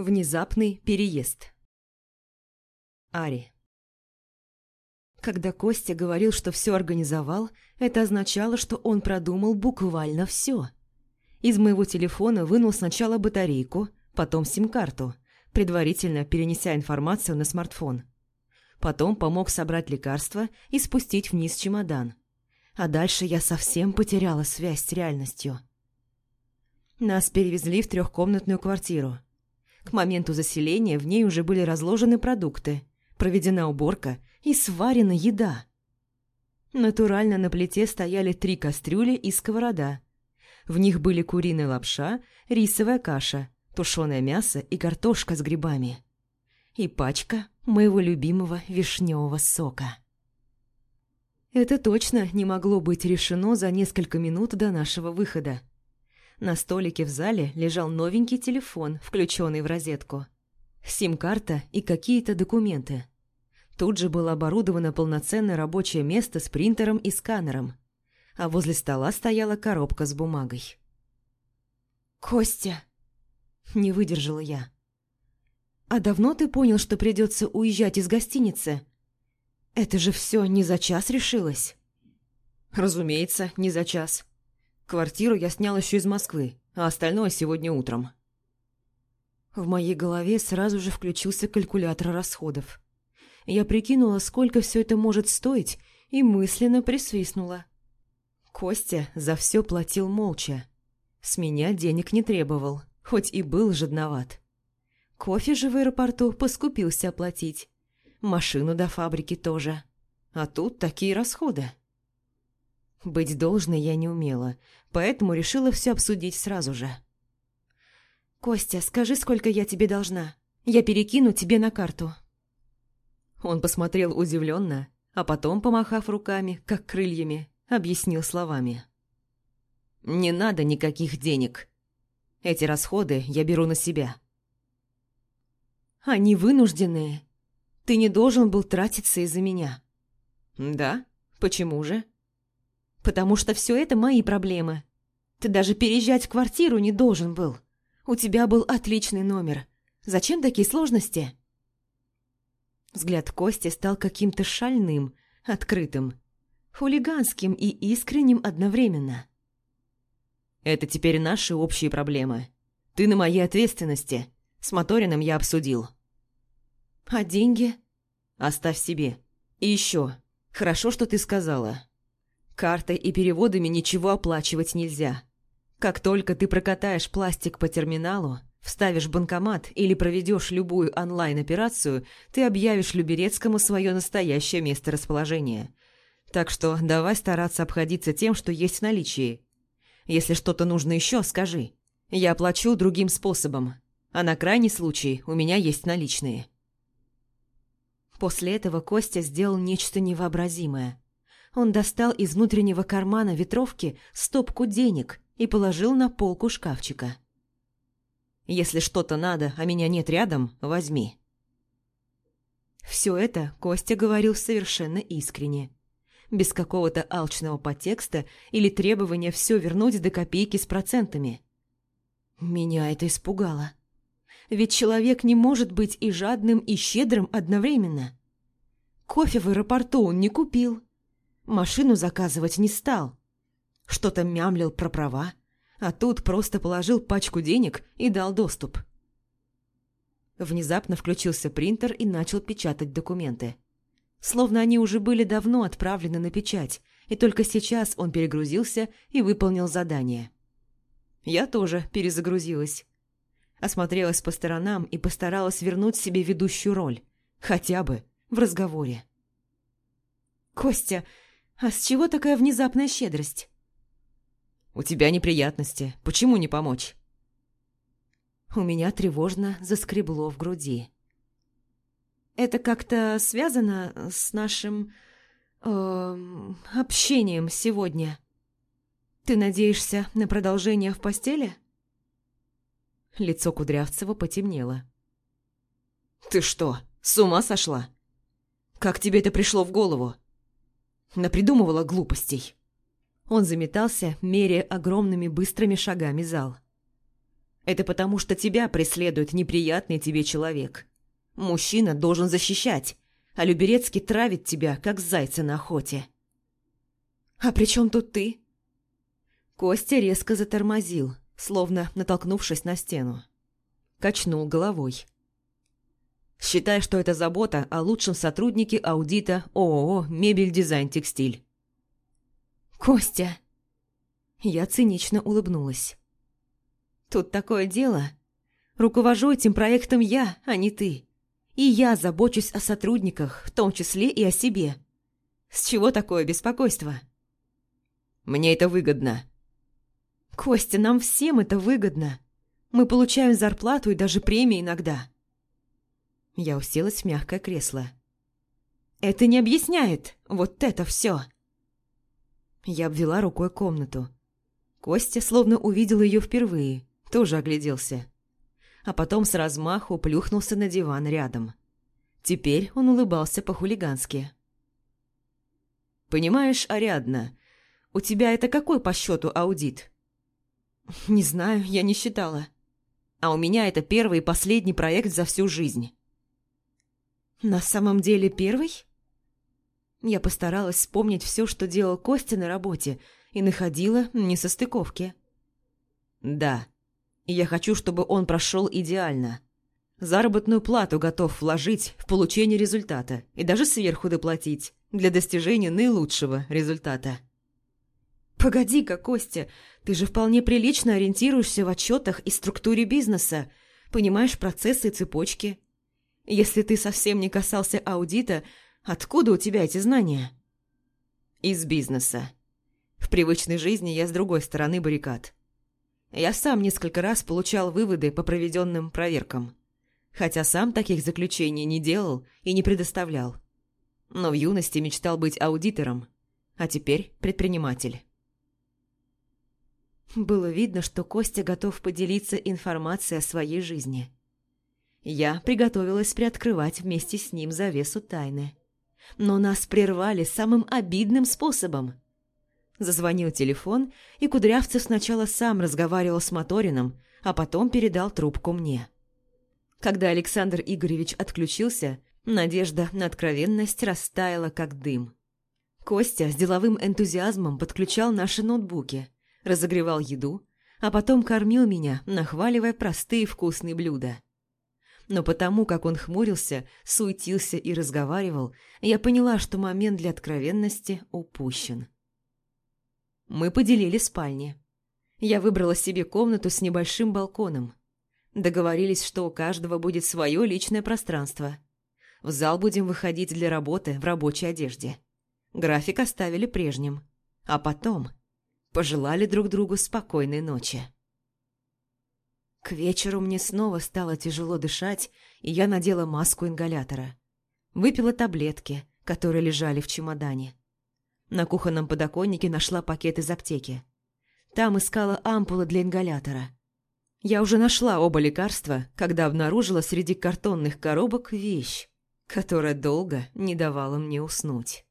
Внезапный переезд. Ари. Когда Костя говорил, что все организовал, это означало, что он продумал буквально все. Из моего телефона вынул сначала батарейку, потом сим-карту, предварительно перенеся информацию на смартфон. Потом помог собрать лекарства и спустить вниз чемодан. А дальше я совсем потеряла связь с реальностью. Нас перевезли в трехкомнатную квартиру – к моменту заселения в ней уже были разложены продукты, проведена уборка и сварена еда. Натурально на плите стояли три кастрюли и сковорода. В них были куриная лапша, рисовая каша, тушеное мясо и картошка с грибами. И пачка моего любимого вишневого сока. Это точно не могло быть решено за несколько минут до нашего выхода. На столике в зале лежал новенький телефон, включенный в розетку. Сим-карта и какие-то документы. Тут же было оборудовано полноценное рабочее место с принтером и сканером. А возле стола стояла коробка с бумагой. «Костя!» – не выдержала я. «А давно ты понял, что придется уезжать из гостиницы? Это же все не за час решилось?» «Разумеется, не за час», Квартиру я снял еще из Москвы, а остальное сегодня утром. В моей голове сразу же включился калькулятор расходов. Я прикинула, сколько все это может стоить, и мысленно присвистнула. Костя за все платил молча. С меня денег не требовал, хоть и был жадноват. Кофе же в аэропорту поскупился оплатить. Машину до фабрики тоже. А тут такие расходы. Быть должной я не умела, поэтому решила все обсудить сразу же. «Костя, скажи, сколько я тебе должна. Я перекину тебе на карту». Он посмотрел удивленно, а потом, помахав руками, как крыльями, объяснил словами. «Не надо никаких денег. Эти расходы я беру на себя». «Они вынужденные. Ты не должен был тратиться из-за меня». «Да? Почему же?» Потому что все это мои проблемы. Ты даже переезжать в квартиру не должен был. У тебя был отличный номер. Зачем такие сложности?» Взгляд Кости стал каким-то шальным, открытым, хулиганским и искренним одновременно. «Это теперь наши общие проблемы. Ты на моей ответственности. С Моториным я обсудил». «А деньги?» «Оставь себе. И еще. Хорошо, что ты сказала. Картой и переводами ничего оплачивать нельзя. Как только ты прокатаешь пластик по терминалу, вставишь банкомат или проведешь любую онлайн-операцию, ты объявишь Люберецкому свое настоящее место расположения. Так что давай стараться обходиться тем, что есть в наличии. Если что-то нужно еще, скажи. Я оплачу другим способом. А на крайний случай у меня есть наличные. После этого Костя сделал нечто невообразимое. Он достал из внутреннего кармана ветровки стопку денег и положил на полку шкафчика. «Если что-то надо, а меня нет рядом, возьми». Все это Костя говорил совершенно искренне. Без какого-то алчного подтекста или требования все вернуть до копейки с процентами. Меня это испугало. Ведь человек не может быть и жадным, и щедрым одновременно. Кофе в аэропорту он не купил. Машину заказывать не стал. Что-то мямлил про права, а тут просто положил пачку денег и дал доступ. Внезапно включился принтер и начал печатать документы. Словно они уже были давно отправлены на печать, и только сейчас он перегрузился и выполнил задание. Я тоже перезагрузилась. Осмотрелась по сторонам и постаралась вернуть себе ведущую роль, хотя бы в разговоре. «Костя, «А с чего такая внезапная щедрость?» «У тебя неприятности. Почему не помочь?» У меня тревожно заскребло в груди. «Это как-то связано с нашим... Э, общением сегодня? Ты надеешься на продолжение в постели?» Лицо Кудрявцева потемнело. «Ты что, с ума сошла? Как тебе это пришло в голову?» Напридумывала глупостей. Он заметался, меряя огромными быстрыми шагами зал. Это потому, что тебя преследует неприятный тебе человек. Мужчина должен защищать, а Люберецкий травит тебя, как зайца на охоте. «А при чем тут ты?» Костя резко затормозил, словно натолкнувшись на стену. Качнул головой. «Считай, что это забота о лучшем сотруднике аудита ООО «Мебель, дизайн, текстиль». «Костя!» Я цинично улыбнулась. «Тут такое дело. Руковожу этим проектом я, а не ты. И я забочусь о сотрудниках, в том числе и о себе. С чего такое беспокойство?» «Мне это выгодно». «Костя, нам всем это выгодно. Мы получаем зарплату и даже премии иногда». Я уселась в мягкое кресло. «Это не объясняет вот это все. Я обвела рукой комнату. Костя словно увидел ее впервые, тоже огляделся. А потом с размаху плюхнулся на диван рядом. Теперь он улыбался по-хулигански. «Понимаешь, Ариадна, у тебя это какой по счету аудит?» «Не знаю, я не считала. А у меня это первый и последний проект за всю жизнь». «На самом деле первый?» Я постаралась вспомнить все, что делал Костя на работе, и находила несостыковки. «Да, я хочу, чтобы он прошел идеально. Заработную плату готов вложить в получение результата и даже сверху доплатить для достижения наилучшего результата». «Погоди-ка, Костя, ты же вполне прилично ориентируешься в отчетах и структуре бизнеса, понимаешь процессы и цепочки. Если ты совсем не касался аудита, откуда у тебя эти знания?» «Из бизнеса. В привычной жизни я с другой стороны баррикад. Я сам несколько раз получал выводы по проведенным проверкам, хотя сам таких заключений не делал и не предоставлял. Но в юности мечтал быть аудитором, а теперь предприниматель». Было видно, что Костя готов поделиться информацией о своей жизни. Я приготовилась приоткрывать вместе с ним завесу тайны. Но нас прервали самым обидным способом. Зазвонил телефон, и Кудрявцев сначала сам разговаривал с Моториным, а потом передал трубку мне. Когда Александр Игоревич отключился, надежда на откровенность растаяла, как дым. Костя с деловым энтузиазмом подключал наши ноутбуки – разогревал еду, а потом кормил меня, нахваливая простые вкусные блюда. Но потому, как он хмурился, суетился и разговаривал, я поняла, что момент для откровенности упущен. Мы поделили спальни. Я выбрала себе комнату с небольшим балконом. Договорились, что у каждого будет свое личное пространство. В зал будем выходить для работы в рабочей одежде. График оставили прежним. А потом пожелали друг другу спокойной ночи. К вечеру мне снова стало тяжело дышать, и я надела маску ингалятора. Выпила таблетки, которые лежали в чемодане. На кухонном подоконнике нашла пакет из аптеки. Там искала ампулы для ингалятора. Я уже нашла оба лекарства, когда обнаружила среди картонных коробок вещь, которая долго не давала мне уснуть.